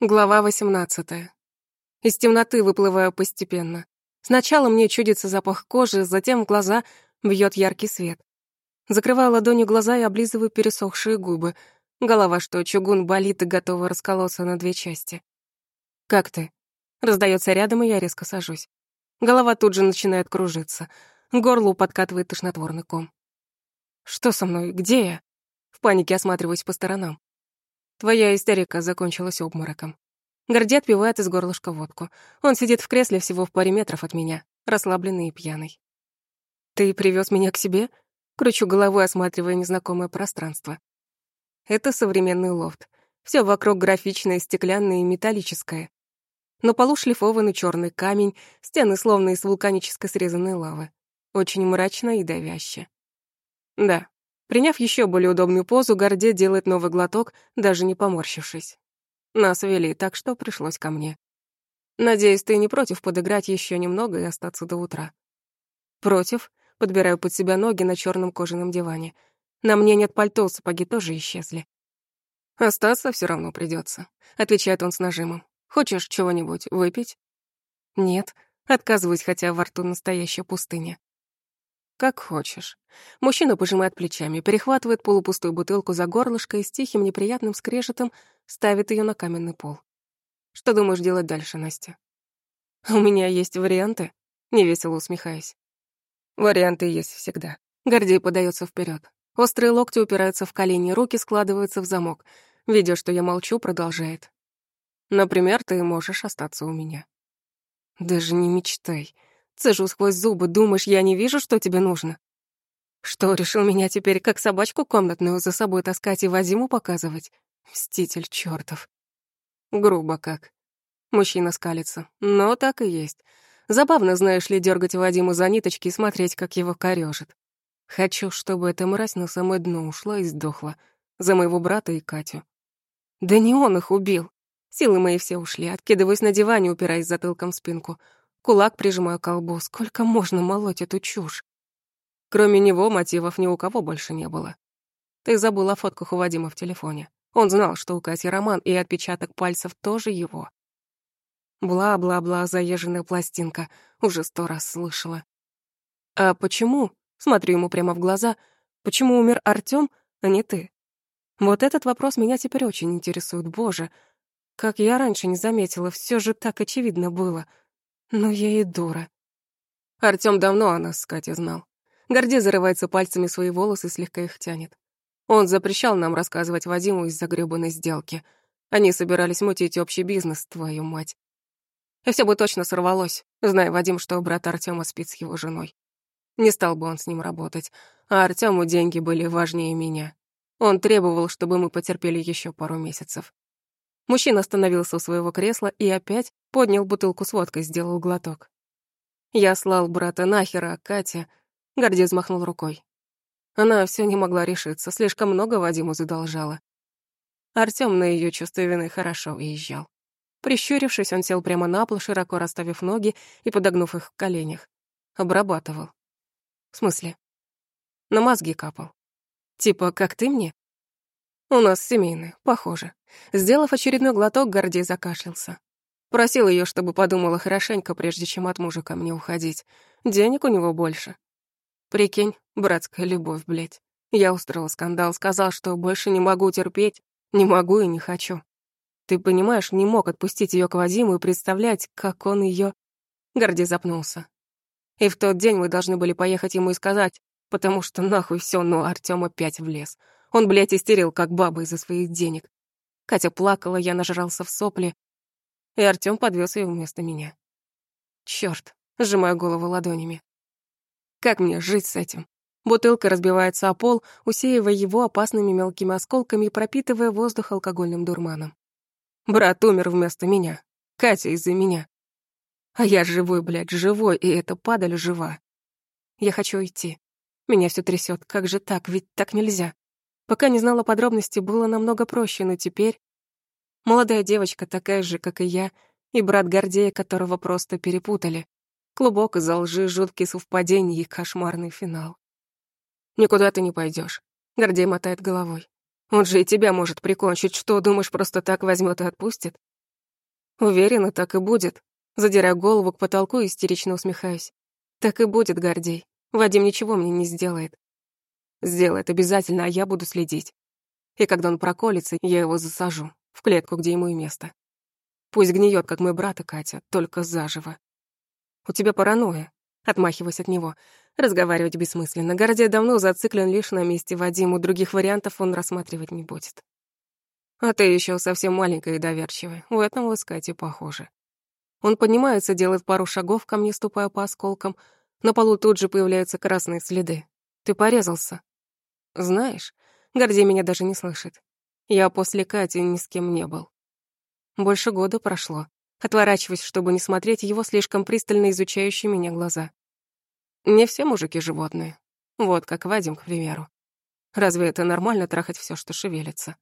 Глава 18. Из темноты выплываю постепенно. Сначала мне чудится запах кожи, затем в глаза бьет яркий свет. Закрываю ладонью глаза и облизываю пересохшие губы. Голова, что чугун болит и готова расколоться на две части. «Как ты?» Раздается рядом, и я резко сажусь. Голова тут же начинает кружиться. К горлу подкатывает тошнотворный ком. «Что со мной? Где я?» В панике осматриваюсь по сторонам. Твоя истерика закончилась обмороком. Горди отпивает из горлышка водку. Он сидит в кресле всего в паре метров от меня, расслабленный и пьяный. «Ты привез меня к себе?» Кручу головой, осматривая незнакомое пространство. Это современный лофт. Все вокруг графичное, стеклянное и металлическое. На полу шлифованный черный камень, стены словно из вулканической срезанной лавы. Очень мрачно и давяще. Да, Приняв еще более удобную позу, Горде делает новый глоток, даже не поморщившись. Нас вели, так что пришлось ко мне. Надеюсь, ты не против подыграть еще немного и остаться до утра. Против. Подбираю под себя ноги на черном кожаном диване. На мне нет пальто, сапоги тоже исчезли. Остаться все равно придется, отвечает он с нажимом. Хочешь чего-нибудь выпить? Нет, отказываюсь, хотя во рту настоящая пустыня. «Как хочешь». Мужчина пожимает плечами, перехватывает полупустую бутылку за горлышко и с тихим неприятным скрежетом ставит ее на каменный пол. «Что думаешь делать дальше, Настя?» «У меня есть варианты», — невесело усмехаясь. «Варианты есть всегда». Гордей подается вперед. Острые локти упираются в колени, руки складываются в замок. Видя, что я молчу, продолжает. «Например, ты можешь остаться у меня». «Даже не мечтай», Цежу сквозь зубы, думаешь, я не вижу, что тебе нужно? Что, решил меня теперь как собачку комнатную за собой таскать и Вадиму показывать? Мститель чёртов. Грубо как. Мужчина скалится. Но так и есть. Забавно, знаешь ли, дергать Вадиму за ниточки и смотреть, как его корёжит. Хочу, чтобы эта мразь на самое дно ушла и сдохла. За моего брата и Катю. Да не он их убил. Силы мои все ушли. Откидываюсь на диване, упираясь затылком в спинку. Кулак прижимаю к колбу. Сколько можно молоть эту чушь? Кроме него мотивов ни у кого больше не было. Ты забыла о фотках у Вадима в телефоне. Он знал, что у Кати роман, и отпечаток пальцев тоже его. Бла-бла-бла, заезженная пластинка. Уже сто раз слышала. А почему? Смотрю ему прямо в глаза. Почему умер Артём, а не ты? Вот этот вопрос меня теперь очень интересует. Боже, как я раньше не заметила, все же так очевидно было — ну я и дура. Артём давно о нас с Катей знал. Горди зарывается пальцами свои волосы и слегка их тянет. Он запрещал нам рассказывать Вадиму из-за грёбаной сделки. Они собирались мутить общий бизнес, твою мать. И все бы точно сорвалось, зная Вадим, что брат Артема спит с его женой. Не стал бы он с ним работать, а Артему деньги были важнее меня. Он требовал, чтобы мы потерпели еще пару месяцев. Мужчина остановился у своего кресла и опять поднял бутылку с водкой, сделал глоток. Я слал брата нахер, а Катя... Гордей взмахнул рукой. Она все не могла решиться, слишком много Вадиму задолжала. Артём на ее чувство вины хорошо уезжал. Прищурившись, он сел прямо на пол, широко расставив ноги и подогнув их в коленях. Обрабатывал. В смысле? На мозги капал. Типа, как ты мне? У нас семейное, похоже. Сделав очередной глоток, Гордей закашлялся. Просил ее, чтобы подумала хорошенько, прежде чем от мужа ко мне уходить. Денег у него больше. Прикинь, братская любовь, блядь. Я устроил скандал, сказал, что больше не могу терпеть, не могу и не хочу. Ты понимаешь, не мог отпустить ее к Вадиму и представлять, как он ее. Гордей запнулся. И в тот день мы должны были поехать ему и сказать, потому что нахуй все, но Артём опять влез. Он, блядь, истерил, как баба из-за своих денег. Катя плакала, я нажрался в сопли, и Артём подвёз её вместо меня. Чёрт, сжимаю голову ладонями. Как мне жить с этим? Бутылка разбивается о пол, усеивая его опасными мелкими осколками и пропитывая воздух алкогольным дурманом. Брат умер вместо меня. Катя из-за меня. А я живой, блядь, живой, и эта падаль жива. Я хочу уйти. Меня всё трясёт. Как же так? Ведь так нельзя. Пока не знала подробностей, было намного проще, но теперь... Молодая девочка, такая же, как и я, и брат Гордея, которого просто перепутали. Клубок из-за лжи, жуткие совпадения и кошмарный финал. «Никуда ты не пойдешь. Гордей мотает головой. «Он же и тебя может прикончить. Что, думаешь, просто так возьмет и отпустит? Уверена, так и будет. Задирая голову к потолку, истерично усмехаюсь. Так и будет, Гордей. Вадим ничего мне не сделает. Сделает обязательно, а я буду следить. И когда он проколется, я его засажу в клетку, где ему и место. Пусть гниет, как мой брат и Катя, только заживо. У тебя паранойя. Отмахиваясь от него. Разговаривать бессмысленно. Гордей давно зациклен лишь на месте Вадиму, других вариантов он рассматривать не будет. А ты еще совсем маленькая и доверчивая. У этого с Катей похоже. Он поднимается, делает пару шагов ко мне, ступая по осколкам. На полу тут же появляются красные следы. Ты порезался. Знаешь, Гордей меня даже не слышит. Я после Кати ни с кем не был. Больше года прошло. Отворачиваясь, чтобы не смотреть его слишком пристально изучающие меня глаза. Не все мужики животные. Вот как Вадим, к примеру. Разве это нормально трахать все, что шевелится?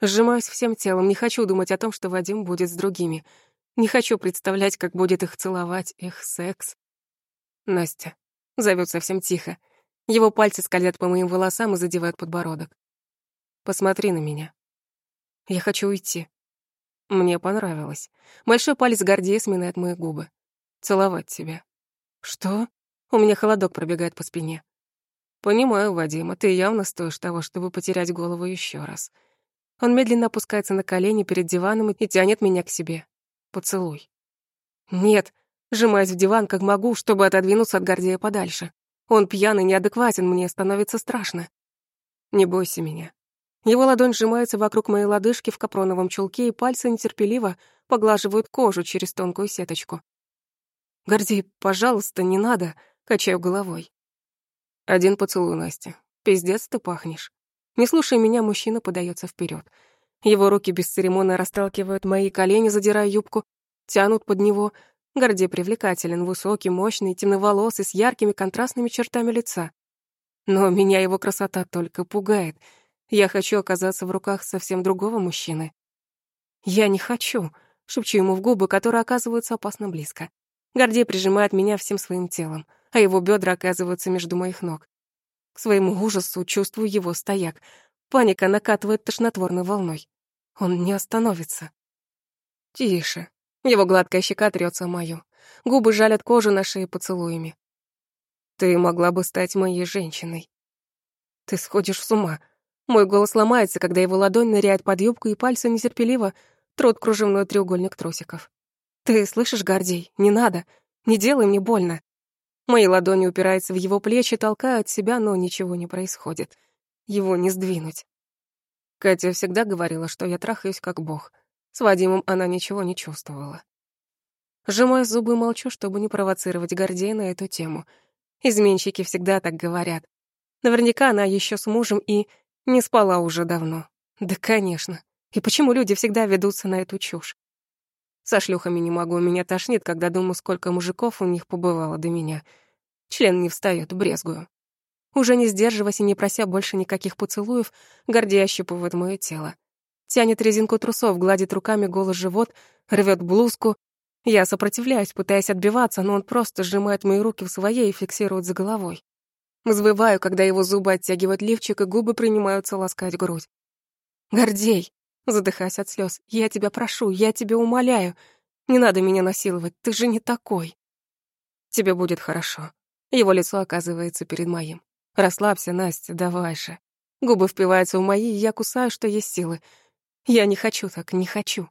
Сжимаюсь всем телом, не хочу думать о том, что Вадим будет с другими. Не хочу представлять, как будет их целовать, их секс. Настя. Зовет совсем тихо. Его пальцы скользят по моим волосам и задевают подбородок. Посмотри на меня. Я хочу уйти. Мне понравилось. Большой палец Гордея сминает мои губы. Целовать тебя. Что? У меня холодок пробегает по спине. Понимаю, Вадима, ты явно стоишь того, чтобы потерять голову еще раз. Он медленно опускается на колени перед диваном и тянет меня к себе. Поцелуй. Нет, сжимаюсь в диван, как могу, чтобы отодвинуться от Гордея подальше. Он пьяный, неадекватен, мне становится страшно. Не бойся меня. Его ладонь сжимается вокруг моей лодыжки в капроновом чулке, и пальцы нетерпеливо поглаживают кожу через тонкую сеточку. «Гордей, пожалуйста, не надо», — качаю головой. «Один поцелуй, Настя. Пиздец ты пахнешь». Не слушая меня, мужчина подается вперед. Его руки бесцеремонно расталкивают мои колени, задирая юбку, тянут под него, Гордей привлекателен, высокий, мощный, темноволосый, с яркими контрастными чертами лица. Но меня его красота только пугает. Я хочу оказаться в руках совсем другого мужчины. «Я не хочу», — шепчу ему в губы, которые оказываются опасно близко. Гордей прижимает меня всем своим телом, а его бедра оказываются между моих ног. К своему ужасу чувствую его стояк. Паника накатывает тошнотворной волной. Он не остановится. Тише. Его гладкая щека трется мою. Губы жалят кожу на шее поцелуями. Ты могла бы стать моей женщиной. Ты сходишь с ума. Мой голос ломается, когда его ладонь ныряет под юбку, и пальцы нетерпеливо трут кружевной треугольник трусиков. Ты слышишь, Гордей? Не надо. Не делай мне больно. Мои ладони упираются в его плечи, толкают себя, но ничего не происходит. Его не сдвинуть. Катя всегда говорила, что я трахаюсь как бог — с Вадимом она ничего не чувствовала. Сжимаю зубы молчу, чтобы не провоцировать Гордея на эту тему. Изменщики всегда так говорят. Наверняка она еще с мужем и не спала уже давно. Да, конечно. И почему люди всегда ведутся на эту чушь? Со шлюхами не могу, меня тошнит, когда думаю, сколько мужиков у них побывало до меня. Член не встает, брезгую. Уже не сдерживаясь и не прося больше никаких поцелуев, Гордей ощупывает мое тело. Тянет резинку трусов, гладит руками голый живот, рвет блузку. Я сопротивляюсь, пытаясь отбиваться, но он просто сжимает мои руки в своей и фиксирует за головой. Взвываю, когда его зубы оттягивают лифчик, и губы принимаются ласкать грудь. «Гордей!» Задыхаясь от слез. «Я тебя прошу, я тебя умоляю. Не надо меня насиловать, ты же не такой». «Тебе будет хорошо». Его лицо оказывается перед моим. «Расслабься, Настя, давай же». Губы впиваются в мои, и я кусаю, что есть силы. Я не хочу так, не хочу.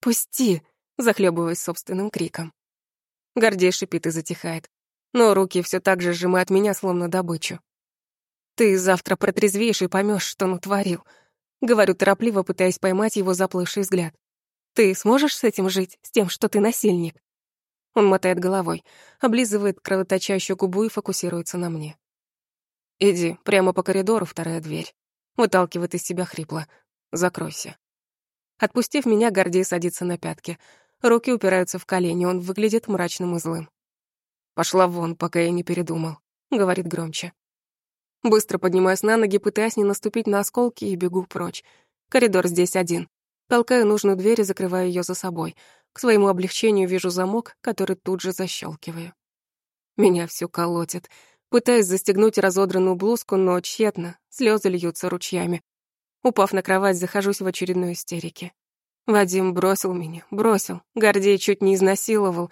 Пусти, захлебываясь собственным криком. Гордей шипит и затихает, но руки все так же сжимают меня, словно добычу. Ты завтра протрезвеешь и поймешь, что натворил. Говорю торопливо, пытаясь поймать его заплывший взгляд. Ты сможешь с этим жить, с тем, что ты насильник? Он мотает головой, облизывает кровоточащую губу и фокусируется на мне. «Иди, прямо по коридору, вторая дверь». Выталкивает из себя хрипло. Закройся. Отпустив меня, Гордей садится на пятки. Руки упираются в колени, он выглядит мрачным и злым. «Пошла вон, пока я не передумал», — говорит громче. Быстро поднимаюсь на ноги, пытаясь не наступить на осколки, и бегу прочь. Коридор здесь один. Толкаю нужную дверь и закрываю ее за собой. К своему облегчению вижу замок, который тут же защелкиваю. Меня все колотит. Пытаюсь застегнуть разодранную блузку, но тщетно. Слезы льются ручьями. Упав на кровать, захожусь в очередной истерике. Вадим бросил меня, бросил. Гордей чуть не изнасиловал.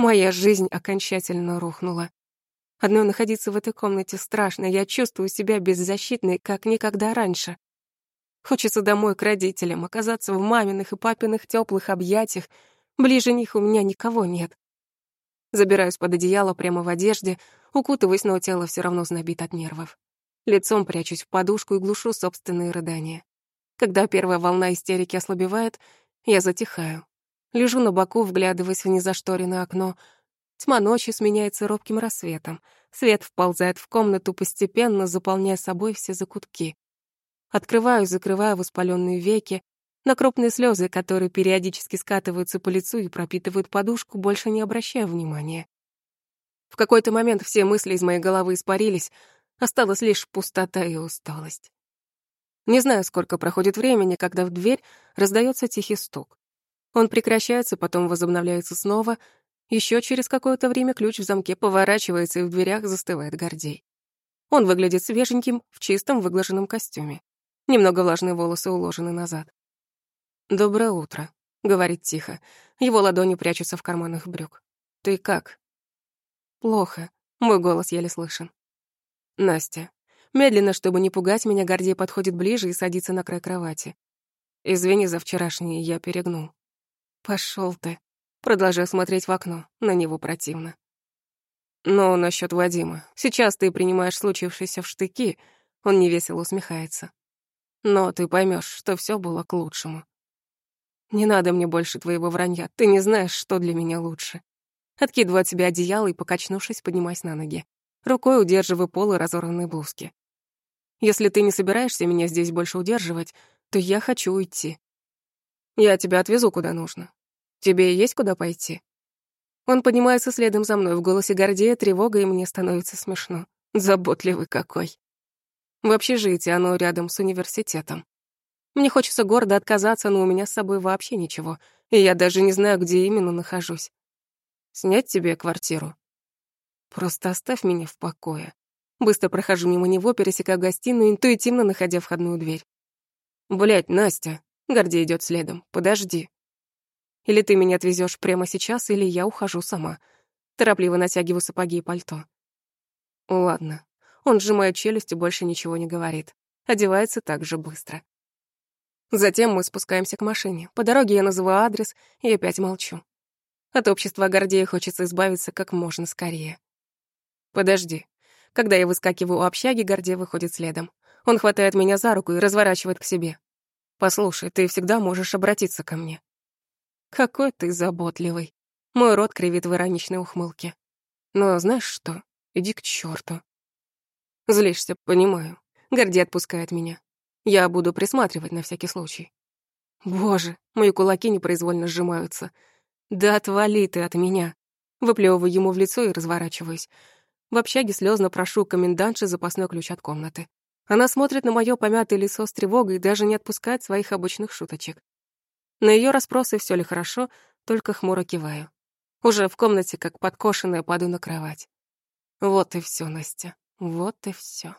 Моя жизнь окончательно рухнула. Одной находиться в этой комнате страшно. Я чувствую себя беззащитной, как никогда раньше. Хочется домой к родителям, оказаться в маминых и папиных теплых объятиях. Ближе них у меня никого нет. Забираюсь под одеяло прямо в одежде, укутываюсь, но тело все равно знобит от нервов. Лицом прячусь в подушку и глушу собственные рыдания. Когда первая волна истерики ослабевает, я затихаю. Лежу на боку, вглядываясь в незашторенное окно. Тьма ночи сменяется робким рассветом. Свет вползает в комнату, постепенно заполняя собой все закутки. Открываю, закрываю воспаленные веки, на крупные слезы, которые периодически скатываются по лицу и пропитывают подушку, больше не обращая внимания. В какой-то момент все мысли из моей головы испарились, осталась лишь пустота и усталость. Не знаю, сколько проходит времени, когда в дверь раздается тихий стук. Он прекращается, потом возобновляется снова. Еще через какое-то время ключ в замке поворачивается, и в дверях застывает Гордей. Он выглядит свеженьким, в чистом выглаженном костюме. Немного влажные волосы уложены назад. «Доброе утро», — говорит тихо. Его ладони прячутся в карманах брюк. «Ты как?» «Плохо», — мой голос еле слышен. «Настя». Медленно, чтобы не пугать меня, Гордей подходит ближе и садится на край кровати. «Извини за вчерашнее, я перегнул». Пошел ты». Продолжаю смотреть в окно, на него противно. «Но насчет Вадима. Сейчас ты принимаешь случившееся в штыки», — он невесело усмехается. «Но ты поймешь, что все было к лучшему. Не надо мне больше твоего вранья, ты не знаешь, что для меня лучше. Откидываю от себя одеяло и, покачнувшись, поднимаюсь на ноги. Рукой удерживаю полы разорванной блузки. Если ты не собираешься меня здесь больше удерживать, то я хочу уйти. Я тебя отвезу куда нужно. Тебе есть куда пойти? Он поднимается следом за мной, в голосе Гордея тревога, и мне становится смешно. Заботливый какой. В общежитии оно рядом с университетом. Мне хочется гордо отказаться, но у меня с собой вообще ничего, и я даже не знаю, где именно нахожусь. Снять тебе квартиру? Просто оставь меня в покое. Быстро прохожу мимо него, пересекаю гостиную, интуитивно находя входную дверь. Блять, Настя. Гордей идет следом. Подожди. Или ты меня отвезешь прямо сейчас, или я ухожу сама. Торопливо натягиваю сапоги и пальто. Ладно. Он сжимает челюсть и больше ничего не говорит. Одевается так же быстро. Затем мы спускаемся к машине. По дороге я называю адрес и опять молчу. От общества Гордея хочется избавиться как можно скорее. Подожди. Когда я выскакиваю у общаги, Гордей выходит следом. Он хватает меня за руку и разворачивает к себе. «Послушай, ты всегда можешь обратиться ко мне». «Какой ты заботливый». Мой рот кривит в ироничной ухмылке. «Но знаешь что? Иди к чёрту». Злишься, понимаю. Гордей отпускает меня. Я буду присматривать на всякий случай. Боже, мои кулаки непроизвольно сжимаются. Да отвали ты от меня. Выплевываю ему в лицо и разворачиваюсь. В общаге слезно прошу комендантши запасной ключ от комнаты. Она смотрит на мое помятое лицо с тревогой и даже не отпускает своих обычных шуточек. На ее расспросы все ли хорошо, только хмуро киваю. Уже в комнате, как подкошенная, падаю на кровать. Вот и все, Настя, вот и все.